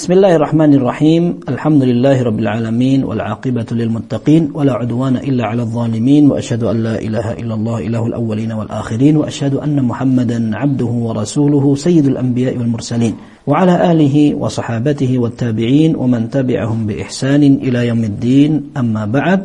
بسم الله الرحمن الرحيم الحمد لله رب العالمين والعاقبة للمتقين ولا عدوان إلا على الظالمين وأشهد أن لا إله إلا الله إله الأولين والآخرين وأشهد أن محمدا عبده ورسوله سيد الأنبياء والمرسلين وعلى آله وصحابته والتابعين ومن تبعهم بإحسان إلى يوم الدين أما بعد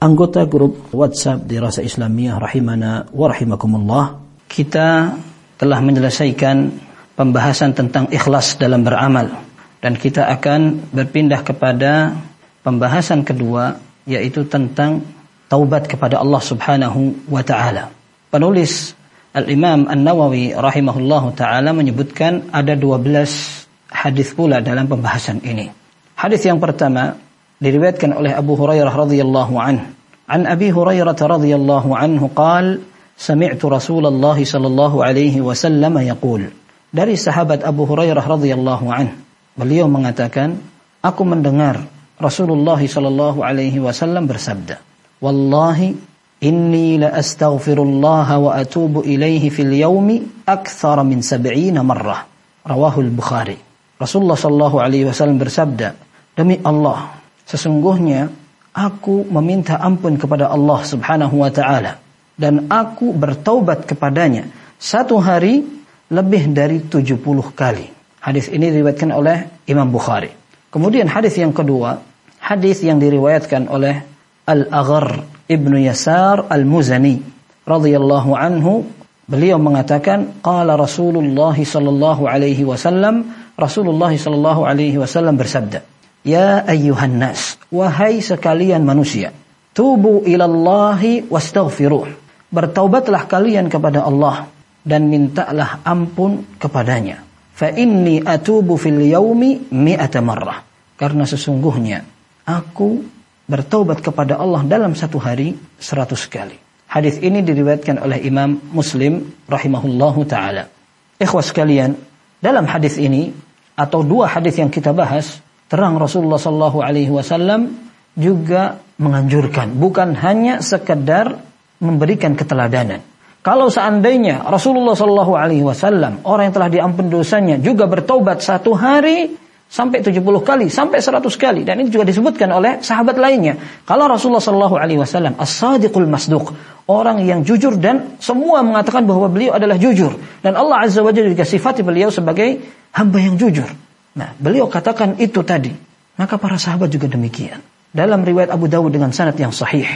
anggota WhatsApp di Rasa Islamiyah rahimana wa rahimakumullah. Kita telah menyelesaikan pembahasan tentang ikhlas dalam beramal. dan kita akan berpindah kepada pembahasan kedua yaitu tentang taubat kepada Allah Subhanahu wa taala. Penulis Al-Imam An-Nawawi rahimahullahu taala menyebutkan ada 12 hadis pula dalam pembahasan ini. Hadis yang pertama diriwayatkan oleh Abu Hurairah radhiyallahu anhu. An Abi Hurairah radhiyallahu anhu qaal sami'tu Rasulullah sallallahu alaihi wasallam yaqul dari sahabat Abu Hurairah radhiyallahu anhu beliau mengatakan aku mendengar Rasulullah sallallahu alaihi wasallam bersabda wallahi inni la astaghfirullah wa atubu ilaihi fil yaumi akthar min 70 marrah rawahul Bukhari Rasulullah sallallahu alaihi wasallam bersabda demi Allah Sesungguhnya aku meminta ampun kepada Allah Subhanahu wa taala dan aku bertaubat kepadanya satu hari lebih dari 70 kali. Hadis ini diriwayatkan oleh Imam Bukhari. Kemudian hadis yang kedua, hadis yang diriwayatkan oleh Al-Aghar Ibnu Yasar Al-Muzani radhiyallahu anhu beliau mengatakan qala Rasulullah sallallahu alaihi wasallam Rasulullah sallallahu alaihi wasallam bersabda Ya ayyuhan nas, wahai sekalian manusia, tubu ilallahi wastaghfiruh. Bertaubatlah kalian kepada Allah dan mintalah ampun kepadanya. Fa inni atubu fil yaumi mi'ata marrah. Karena sesungguhnya aku bertaubat kepada Allah dalam satu hari seratus kali. Hadis ini diriwayatkan oleh Imam Muslim rahimahullahu taala. Ikhwas sekalian, dalam hadis ini atau dua hadis yang kita bahas terang Rasulullah Shallallahu Alaihi Wasallam juga menganjurkan, bukan hanya sekedar memberikan keteladanan. Kalau seandainya Rasulullah Shallallahu Alaihi Wasallam orang yang telah diampun dosanya juga bertobat satu hari sampai 70 kali, sampai 100 kali dan ini juga disebutkan oleh sahabat lainnya. Kalau Rasulullah Shallallahu Alaihi Wasallam as-sadiqul masduq, orang yang jujur dan semua mengatakan bahwa beliau adalah jujur dan Allah Azza wa Jalla juga sifati beliau sebagai hamba yang jujur. Nah, beliau katakan itu tadi. Maka para sahabat juga demikian. Dalam riwayat Abu Dawud dengan sanad yang sahih,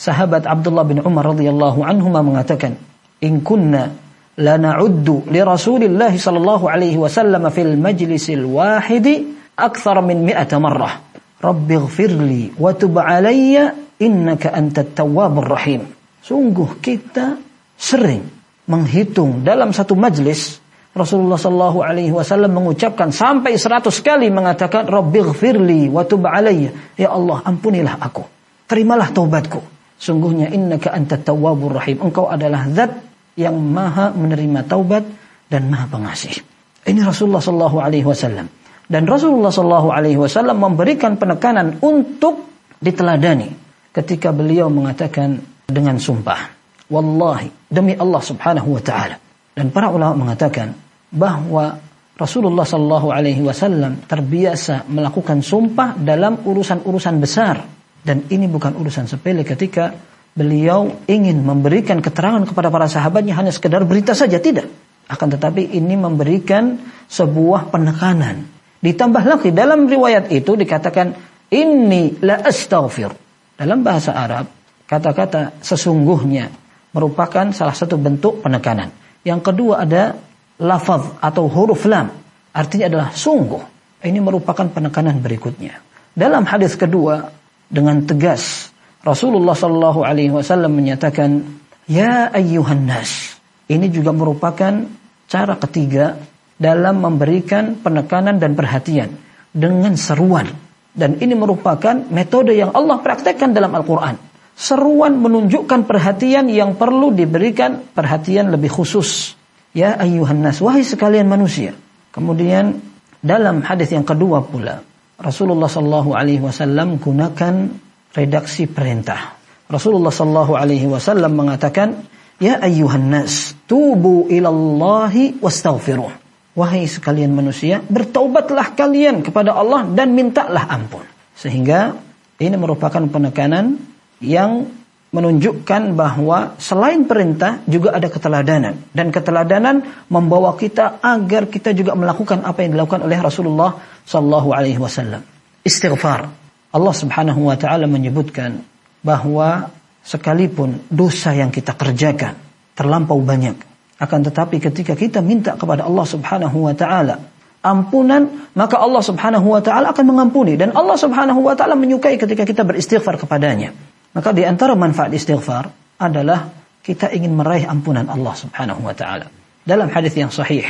sahabat Abdullah bin Umar radhiyallahu anhu mengatakan, "In kunna la na'uddu li Rasulillah sallallahu alaihi wasallam fil majlisil wahidi akthar min mi'ata marrah. Rabbi ighfirli wa tub alayya innaka antat tawwabur rahim." Sungguh kita sering menghitung dalam satu majlis Rasulullah Shallallahu Alaihi Wasallam mengucapkan sampai seratus kali mengatakan Rabbighfirli wa tub alayya ya Allah ampunilah aku terimalah taubatku sungguhnya innaka anta tawwabur rahim. Engkau adalah zat yang maha menerima taubat dan maha pengasih. Ini Rasulullah Shallallahu Alaihi Wasallam. Dan Rasulullah Shallallahu Alaihi Wasallam memberikan penekanan untuk diteladani ketika beliau mengatakan dengan sumpah wallahi demi Allah Subhanahu wa taala. Dan para ulama mengatakan bahwa Rasulullah Shallallahu Alaihi Wasallam terbiasa melakukan sumpah dalam urusan-urusan besar dan ini bukan urusan sepele ketika beliau ingin memberikan keterangan kepada para sahabatnya hanya sekedar berita saja tidak akan tetapi ini memberikan sebuah penekanan ditambah lagi dalam riwayat itu dikatakan ini la astaghfir dalam bahasa Arab kata-kata sesungguhnya merupakan salah satu bentuk penekanan yang kedua ada lafaz atau huruf lam. Artinya adalah sungguh. Ini merupakan penekanan berikutnya. Dalam hadis kedua dengan tegas Rasulullah Shallallahu Alaihi Wasallam menyatakan, Ya ayyuhan nas. Ini juga merupakan cara ketiga dalam memberikan penekanan dan perhatian dengan seruan. Dan ini merupakan metode yang Allah praktekkan dalam Al-Quran. Seruan menunjukkan perhatian yang perlu diberikan perhatian lebih khusus. Ya ayyuhan nas, wahai sekalian manusia. Kemudian dalam hadis yang kedua pula, Rasulullah Shallallahu Alaihi Wasallam gunakan redaksi perintah. Rasulullah Shallallahu Alaihi Wasallam mengatakan, Ya ayyuhan nas, tubu ilallahi wastaghfiruh. wahai sekalian manusia, bertaubatlah kalian kepada Allah dan mintalah ampun. Sehingga ini merupakan penekanan yang menunjukkan bahwa selain perintah juga ada keteladanan dan keteladanan membawa kita agar kita juga melakukan apa yang dilakukan oleh Rasulullah sallallahu alaihi wasallam. Istighfar. Allah Subhanahu wa taala menyebutkan bahwa sekalipun dosa yang kita kerjakan terlampau banyak akan tetapi ketika kita minta kepada Allah Subhanahu wa taala ampunan maka Allah Subhanahu wa taala akan mengampuni dan Allah Subhanahu wa taala menyukai ketika kita beristighfar kepadanya. Maka di antara manfaat istighfar adalah kita ingin meraih ampunan Allah Subhanahu wa taala. Dalam hadis yang sahih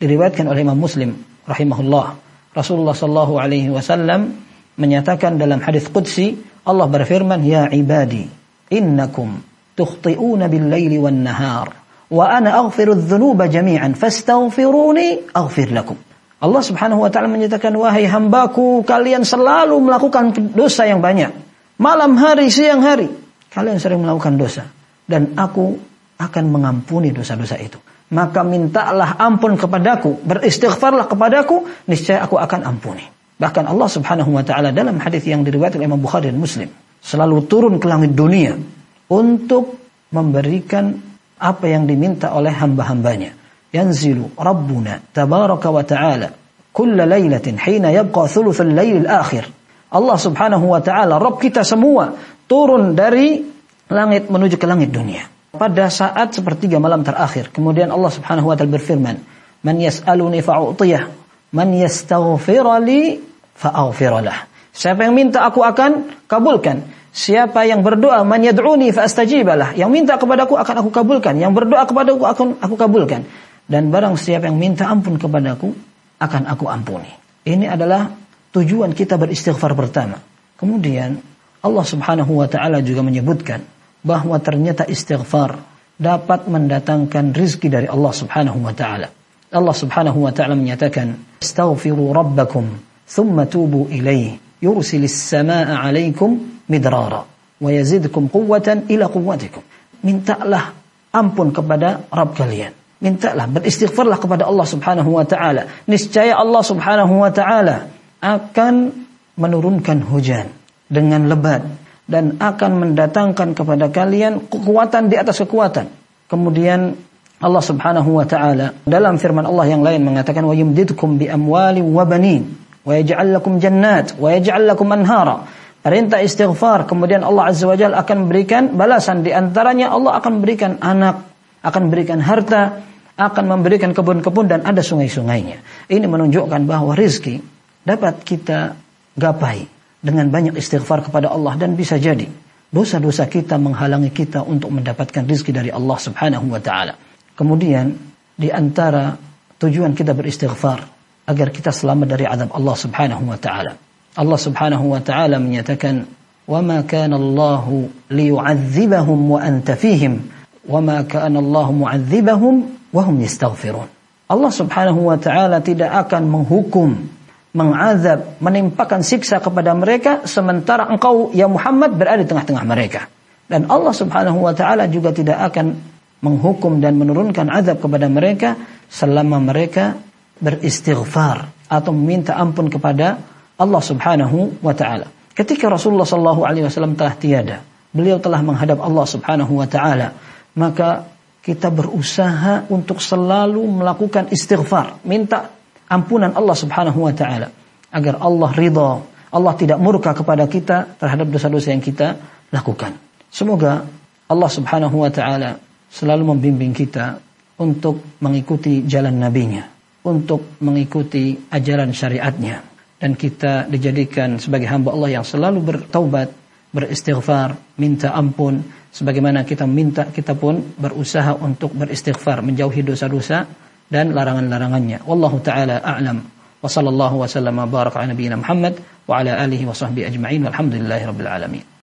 diriwayatkan oleh Imam Muslim rahimahullah, Rasulullah sallallahu alaihi wasallam menyatakan dalam hadis qudsi Allah berfirman, "Ya ibadi, innakum tukhti'una bil-laili wan-nahar wa ana aghfiru adh-dhunuba jami'an fastaghfiruni aghfir lakum." Allah Subhanahu wa taala menyatakan, "Wahai hambaku, kalian selalu melakukan dosa yang banyak." Malam hari, siang hari. Kalian sering melakukan dosa. Dan aku akan mengampuni dosa-dosa itu. Maka mintalah ampun kepadaku. Beristighfarlah kepadaku. Niscaya aku akan ampuni. Bahkan Allah subhanahu wa ta'ala dalam hadis yang diriwayatkan Imam Bukhari dan Muslim. Selalu turun ke langit dunia. Untuk memberikan apa yang diminta oleh hamba-hambanya. Yanzilu Rabbuna tabaraka wa ta'ala. Kulla laylatin hina yabqa thuluthul laylil akhir Allah Subhanahu wa taala, Rob kita semua turun dari langit menuju ke langit dunia. Pada saat sepertiga malam terakhir, kemudian Allah Subhanahu wa taala berfirman, "Man yas'aluni fa'utiyah, man yastaghfirali fa'aghfiralah." Siapa yang minta aku akan kabulkan. Siapa yang berdoa man yad'uni fa'astajibalah. Yang minta kepadaku akan aku kabulkan. Yang berdoa kepadaku akan aku kabulkan. Dan barang siapa yang minta ampun kepadaku akan aku ampuni. Ini adalah tujuan kita beristighfar pertama. Kemudian Allah Subhanahu wa taala juga menyebutkan bahwa ternyata istighfar dapat mendatangkan rizki dari Allah Subhanahu wa taala. Allah Subhanahu wa taala menyatakan, "Astaghfiru rabbakum thumma tubu ilaihi yursilis samaa'a 'alaikum midrara wa yazidkum quwwatan ila quwwatikum." Mintalah ampun kepada Rabb kalian. Mintalah beristighfarlah kepada Allah Subhanahu wa taala. Niscaya Allah Subhanahu wa taala akan menurunkan hujan dengan lebat dan akan mendatangkan kepada kalian kekuatan di atas kekuatan. Kemudian Allah Subhanahu wa taala dalam firman Allah yang lain mengatakan wa yumdidkum bi amwali wa banin wa yaj'al lakum jannat wa yaj'al lakum anhara. Perintah istighfar kemudian Allah Azza wa Jalla akan berikan balasan di antaranya Allah akan berikan anak, akan berikan harta, akan memberikan kebun-kebun dan ada sungai-sungainya. Ini menunjukkan bahwa rizki dapat kita gapai dengan banyak istighfar kepada Allah dan bisa jadi dosa-dosa kita menghalangi kita untuk mendapatkan rizki dari Allah Subhanahu wa taala. Kemudian di antara tujuan kita beristighfar agar kita selamat dari azab Allah Subhanahu wa taala. Allah Subhanahu wa taala menyatakan, "Wa ma kana Allah liyu'adzibahum wa anta fihim, wa ma kana Allah mu'adzibahum wa hum yastaghfirun." Allah Subhanahu wa taala tidak akan menghukum mengazab, menimpakan siksa kepada mereka sementara engkau ya Muhammad berada di tengah-tengah mereka. Dan Allah Subhanahu wa taala juga tidak akan menghukum dan menurunkan azab kepada mereka selama mereka beristighfar atau meminta ampun kepada Allah Subhanahu wa taala. Ketika Rasulullah sallallahu alaihi wasallam telah tiada, beliau telah menghadap Allah Subhanahu wa taala, maka kita berusaha untuk selalu melakukan istighfar, minta ampunan Allah Subhanahu wa taala. Agar Allah ridha, Allah tidak murka kepada kita terhadap dosa-dosa yang kita lakukan. Semoga Allah Subhanahu wa taala selalu membimbing kita untuk mengikuti jalan nabinya, untuk mengikuti ajaran syariatnya. Dan kita dijadikan sebagai hamba Allah yang selalu bertaubat, beristighfar, minta ampun. Sebagaimana kita minta kita pun berusaha untuk beristighfar, menjauhi dosa-dosa dan larangan-larangannya. Wallahu taala a'lam. Wa sallallahu wa sallama baraka ala nabiyyina Muhammad wa ala alihi wa sahbihi ajma'in. Walhamdulillahirabbil alamin.